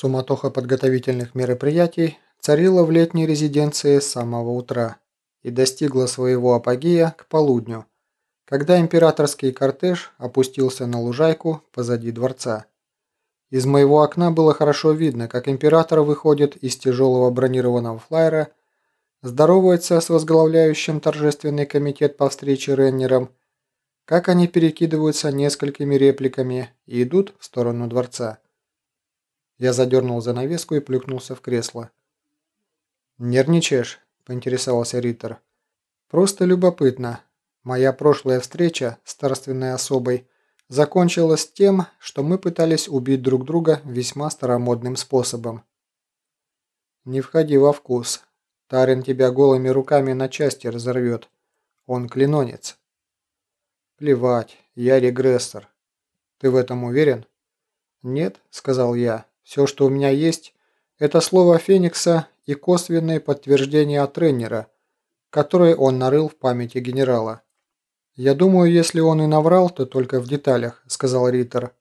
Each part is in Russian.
Суматоха подготовительных мероприятий царила в летней резиденции с самого утра и достигла своего апогея к полудню, когда императорский кортеж опустился на лужайку позади дворца. Из моего окна было хорошо видно, как император выходит из тяжелого бронированного флайера, здоровается с возглавляющим торжественный комитет по встрече Реннером, как они перекидываются несколькими репликами и идут в сторону дворца. Я задернул занавеску и плюхнулся в кресло. «Нервничаешь?» – поинтересовался Риттер. «Просто любопытно. Моя прошлая встреча с старственной особой закончилась тем, что мы пытались убить друг друга весьма старомодным способом. Не входи во вкус. Тарин тебя голыми руками на части разорвет. Он клинонец». «Плевать, я регрессор. Ты в этом уверен?» «Нет», – сказал я. Все, что у меня есть, это слово Феникса и косвенные подтверждения от тренера, которые он нарыл в памяти генерала. «Я думаю, если он и наврал, то только в деталях», – сказал Риттер.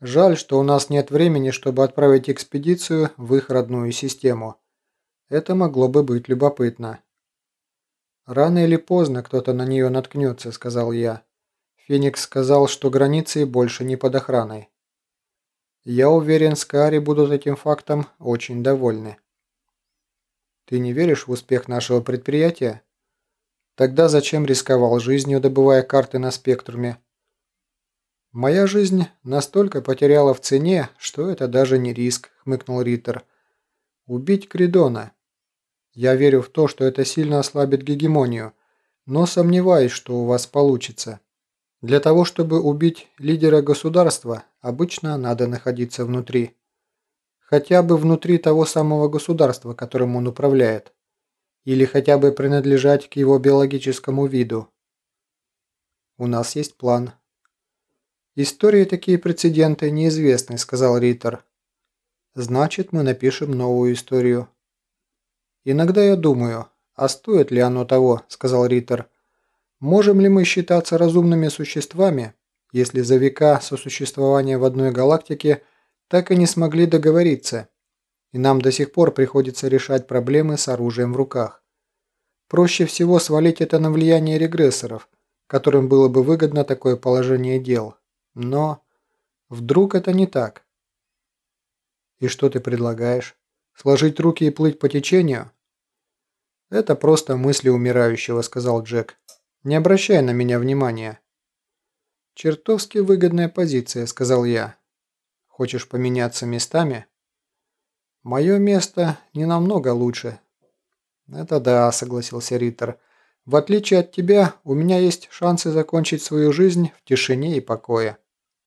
«Жаль, что у нас нет времени, чтобы отправить экспедицию в их родную систему. Это могло бы быть любопытно». «Рано или поздно кто-то на нее наткнется», – сказал я. Феникс сказал, что границы больше не под охраной. Я уверен, Скари будут этим фактом очень довольны. Ты не веришь в успех нашего предприятия? Тогда зачем рисковал жизнью, добывая карты на спектруме? Моя жизнь настолько потеряла в цене, что это даже не риск, хмыкнул Риттер. Убить Кридона. Я верю в то, что это сильно ослабит гегемонию, но сомневаюсь, что у вас получится. Для того, чтобы убить лидера государства, обычно надо находиться внутри. Хотя бы внутри того самого государства, которым он управляет. Или хотя бы принадлежать к его биологическому виду. У нас есть план. Истории такие прецеденты неизвестны, сказал Риттер. Значит, мы напишем новую историю. Иногда я думаю, а стоит ли оно того, сказал Риттер. Можем ли мы считаться разумными существами, если за века сосуществования в одной галактике так и не смогли договориться, и нам до сих пор приходится решать проблемы с оружием в руках? Проще всего свалить это на влияние регрессоров, которым было бы выгодно такое положение дел. Но вдруг это не так? И что ты предлагаешь? Сложить руки и плыть по течению? Это просто мысли умирающего, сказал Джек. Не обращай на меня внимания». «Чертовски выгодная позиция», — сказал я. «Хочешь поменяться местами?» «Мое место не намного лучше». «Это да», — согласился Риттер. «В отличие от тебя, у меня есть шансы закончить свою жизнь в тишине и покое».